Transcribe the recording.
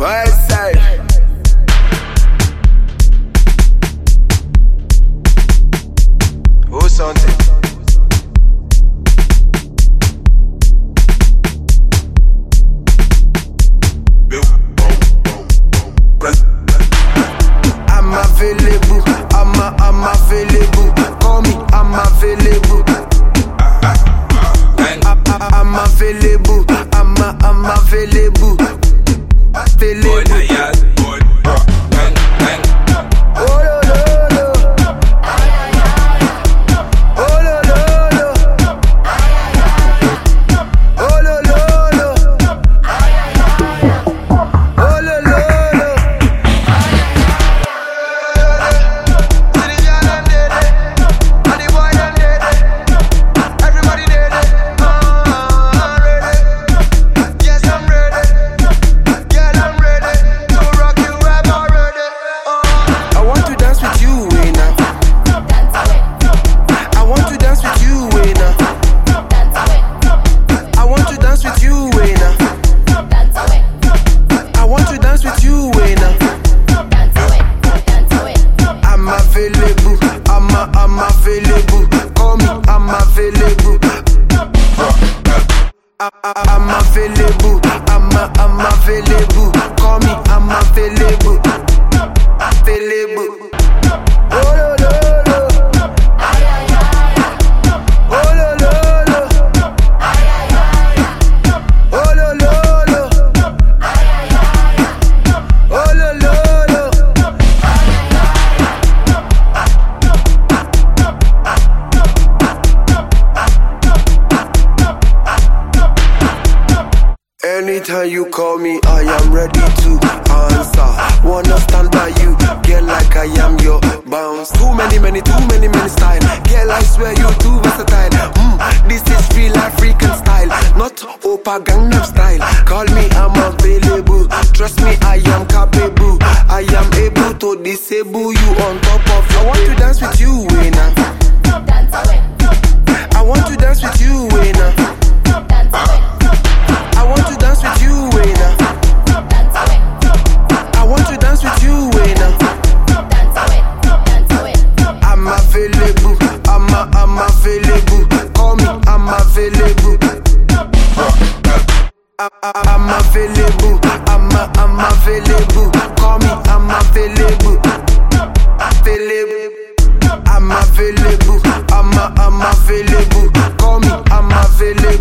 But I'm available. I'm, I'm available. Call me, I'm available. Anytime you call me, I am ready to answer. Wanna stand by you, girl, like I am your bounce. Too many, many, too many many style. Girl, I swear you too versatile. Mm, this is real African style, not Oppa Gangnam style. Call me, I'm available. I'm available. I'm a, I'm available. Call me. I'm available. Available. I'm available. I'm a, I'm available. Call me. I'm available.